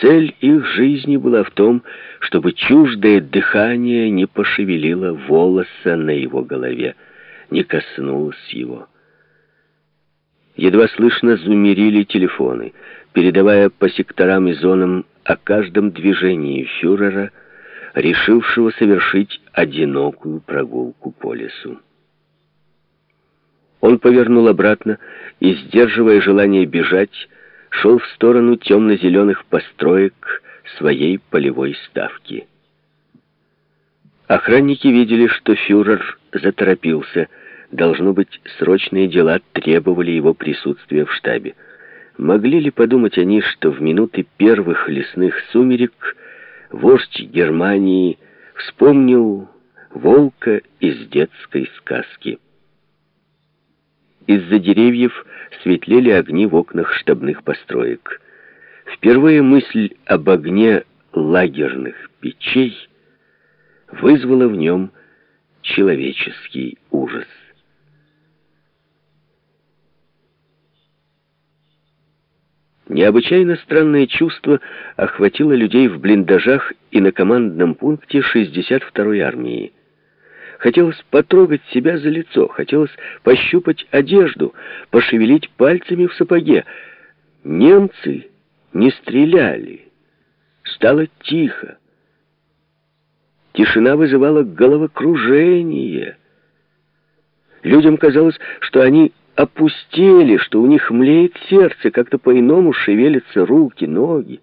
Цель их жизни была в том, чтобы чуждое дыхание не пошевелило волоса на его голове, не коснулось его. Едва слышно зумерили телефоны, передавая по секторам и зонам о каждом движении фюрера, решившего совершить одинокую прогулку по лесу. Он повернул обратно и, сдерживая желание бежать, шел в сторону темно-зеленых построек своей полевой ставки. Охранники видели, что фюрер заторопился. Должно быть, срочные дела требовали его присутствия в штабе. Могли ли подумать они, что в минуты первых лесных сумерек вождь Германии вспомнил волка из детской сказки? Из-за деревьев светлели огни в окнах штабных построек. Впервые мысль об огне лагерных печей вызвала в нем человеческий ужас. Необычайно странное чувство охватило людей в блиндажах и на командном пункте 62-й армии. Хотелось потрогать себя за лицо, хотелось пощупать одежду, пошевелить пальцами в сапоге. Немцы не стреляли. Стало тихо. Тишина вызывала головокружение. Людям казалось, что они опустели, что у них млеет сердце, как-то по-иному шевелятся руки, ноги.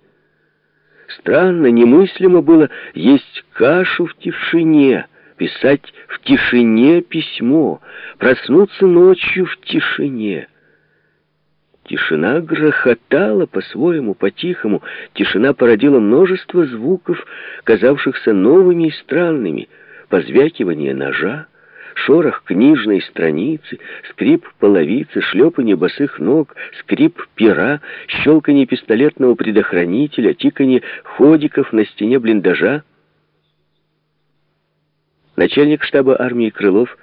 Странно, немыслимо было есть кашу в тишине, писать в тишине письмо, проснуться ночью в тишине. Тишина грохотала по-своему, по-тихому. Тишина породила множество звуков, казавшихся новыми и странными. Позвякивание ножа, шорох книжной страницы, скрип половицы, шлепанье босых ног, скрип пера, щелканье пистолетного предохранителя, тиканье ходиков на стене блиндажа. Начальник штаба армии Крылов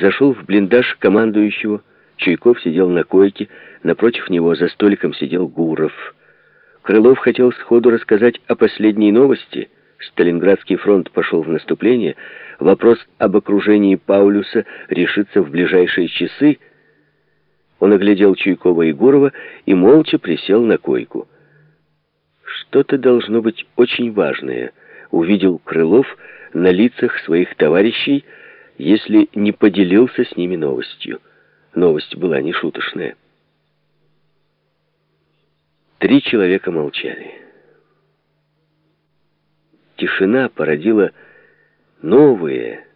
зашел в блиндаж командующего. Чуйков сидел на койке, напротив него за столиком сидел Гуров. Крылов хотел сходу рассказать о последней новости. Сталинградский фронт пошел в наступление. Вопрос об окружении Паулюса решится в ближайшие часы. Он оглядел Чуйкова и Гурова и молча присел на койку. Что-то должно быть очень важное, увидел Крылов, на лицах своих товарищей, если не поделился с ними новостью. Новость была нешуточная. Три человека молчали. Тишина породила новые,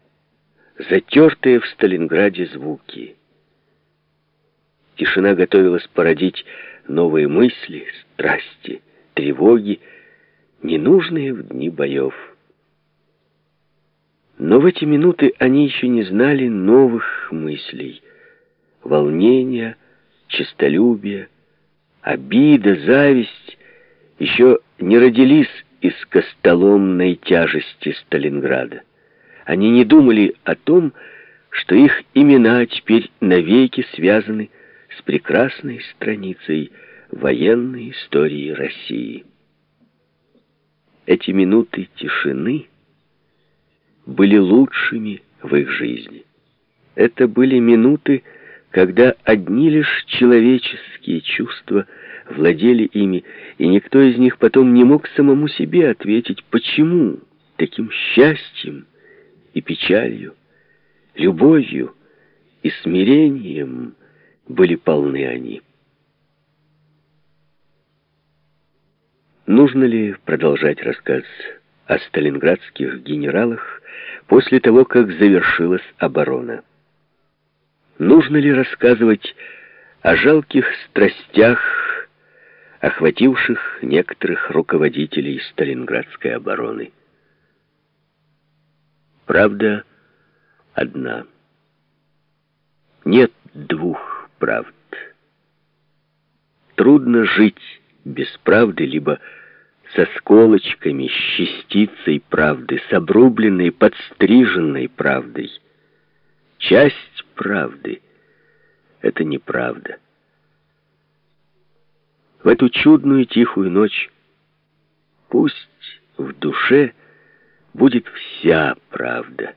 затертые в Сталинграде звуки. Тишина готовилась породить новые мысли, страсти, тревоги, ненужные в дни боев. Но в эти минуты они еще не знали новых мыслей. Волнения, честолюбие, обида, зависть еще не родились из костоломной тяжести Сталинграда. Они не думали о том, что их имена теперь навеки связаны с прекрасной страницей военной истории России. Эти минуты тишины — были лучшими в их жизни. Это были минуты, когда одни лишь человеческие чувства владели ими, и никто из них потом не мог самому себе ответить, почему таким счастьем и печалью, любовью и смирением были полны они. Нужно ли продолжать рассказ о сталинградских генералах после того, как завершилась оборона. Нужно ли рассказывать о жалких страстях, охвативших некоторых руководителей сталинградской обороны? Правда одна. Нет двух правд. Трудно жить без правды, либо со сколочками, с частицей правды, с обрубленной, подстриженной правдой. Часть правды — это неправда. В эту чудную тихую ночь Пусть в душе будет вся правда.